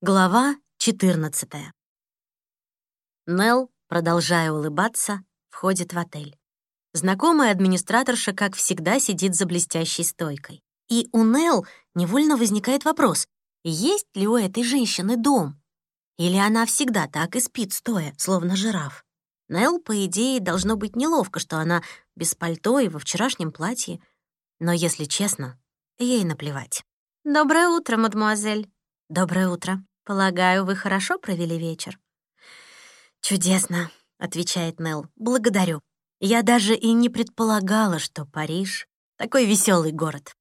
Глава 14. Нелл, продолжая улыбаться, входит в отель. Знакомая администраторша, как всегда, сидит за блестящей стойкой. И у Нелл невольно возникает вопрос, есть ли у этой женщины дом? Или она всегда так и спит стоя, словно жираф? Нелл, по идее, должно быть неловко, что она без пальто и во вчерашнем платье. Но, если честно, ей наплевать. «Доброе утро, мадемуазель». «Доброе утро. Полагаю, вы хорошо провели вечер?» «Чудесно», — отвечает Нелл. «Благодарю. Я даже и не предполагала, что Париж — такой веселый город».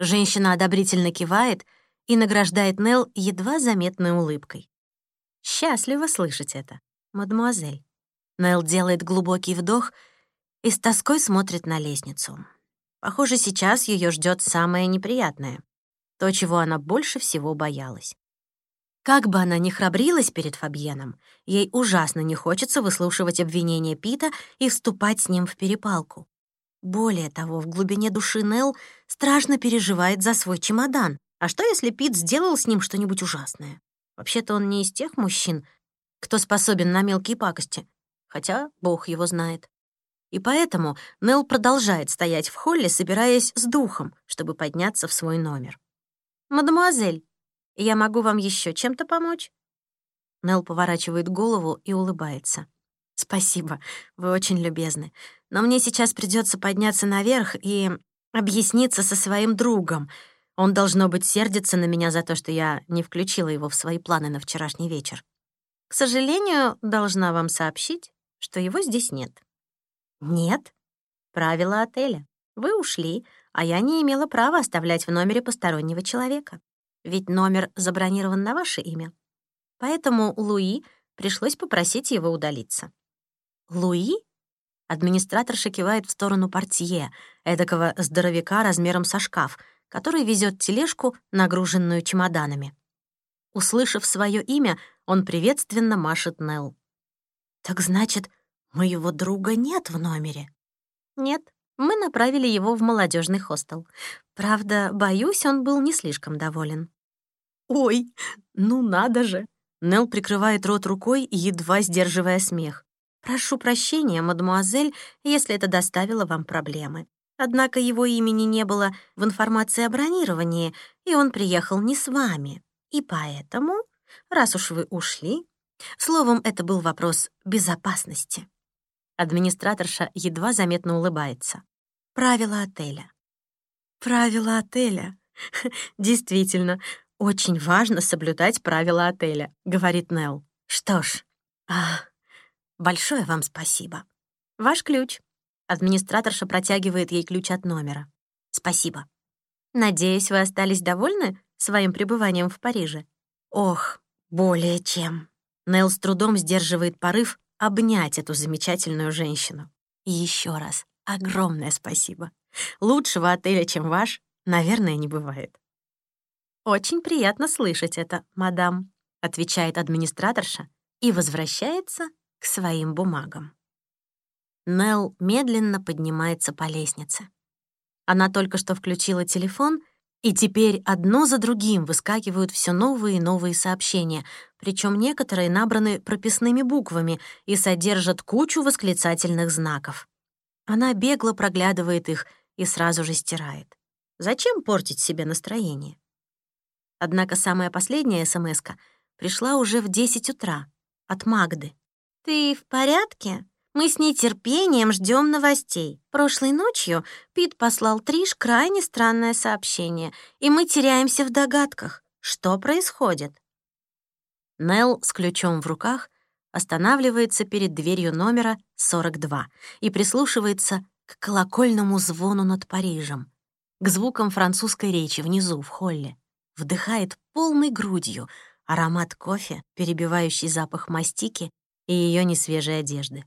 Женщина одобрительно кивает и награждает Нелл едва заметной улыбкой. «Счастливо слышать это, мадемуазель». Нелл делает глубокий вдох и с тоской смотрит на лестницу. Похоже, сейчас ее ждет самое неприятное то, чего она больше всего боялась. Как бы она ни храбрилась перед Фабьеном, ей ужасно не хочется выслушивать обвинения Пита и вступать с ним в перепалку. Более того, в глубине души Нелл страшно переживает за свой чемодан. А что, если Пит сделал с ним что-нибудь ужасное? Вообще-то он не из тех мужчин, кто способен на мелкие пакости. Хотя бог его знает. И поэтому Нелл продолжает стоять в холле, собираясь с духом, чтобы подняться в свой номер. «Мадемуазель, я могу вам еще чем-то помочь?» Нелл поворачивает голову и улыбается. «Спасибо, вы очень любезны. Но мне сейчас придется подняться наверх и объясниться со своим другом. Он, должно быть, сердится на меня за то, что я не включила его в свои планы на вчерашний вечер. К сожалению, должна вам сообщить, что его здесь нет». «Нет?» «Правила отеля. Вы ушли, а я не имела права оставлять в номере постороннего человека. Ведь номер забронирован на ваше имя. Поэтому Луи пришлось попросить его удалиться. «Луи?» Администратор кивает в сторону портье, эдакого здоровяка размером со шкаф, который везет тележку, нагруженную чемоданами. Услышав свое имя, он приветственно машет Нелл. «Так значит, моего друга нет в номере?» «Нет», мы направили его в молодежный хостел. Правда, боюсь, он был не слишком доволен. «Ой, ну надо же!» Нел прикрывает рот рукой, едва сдерживая смех. «Прошу прощения, мадемуазель, если это доставило вам проблемы. Однако его имени не было в информации о бронировании, и он приехал не с вами. И поэтому, раз уж вы ушли... Словом, это был вопрос безопасности». Администраторша едва заметно улыбается. «Правила отеля». «Правила отеля?» «Действительно, очень важно соблюдать правила отеля», — говорит Нелл. «Что ж, а, большое вам спасибо. Ваш ключ». Администраторша протягивает ей ключ от номера. «Спасибо. Надеюсь, вы остались довольны своим пребыванием в Париже?» «Ох, более чем». Нелл с трудом сдерживает порыв обнять эту замечательную женщину. И еще раз огромное спасибо. Лучшего отеля, чем ваш, наверное, не бывает. «Очень приятно слышать это, мадам», — отвечает администраторша и возвращается к своим бумагам. Нелл медленно поднимается по лестнице. Она только что включила телефон — и теперь одно за другим выскакивают все новые и новые сообщения, причем некоторые набраны прописными буквами и содержат кучу восклицательных знаков. Она бегло проглядывает их и сразу же стирает. Зачем портить себе настроение? Однако самая последняя смс пришла уже в 10 утра от Магды. «Ты в порядке?» Мы с нетерпением ждем новостей. Прошлой ночью Пит послал Триш крайне странное сообщение, и мы теряемся в догадках. Что происходит? Нелл с ключом в руках останавливается перед дверью номера 42 и прислушивается к колокольному звону над Парижем, к звукам французской речи внизу, в холле. Вдыхает полной грудью аромат кофе, перебивающий запах мастики и ее несвежей одежды.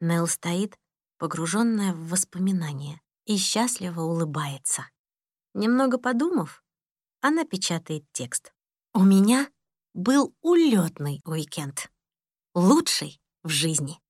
Нел стоит, погруженная в воспоминания, и счастливо улыбается. Немного подумав, она печатает текст. «У меня был улетный уикенд. Лучший в жизни».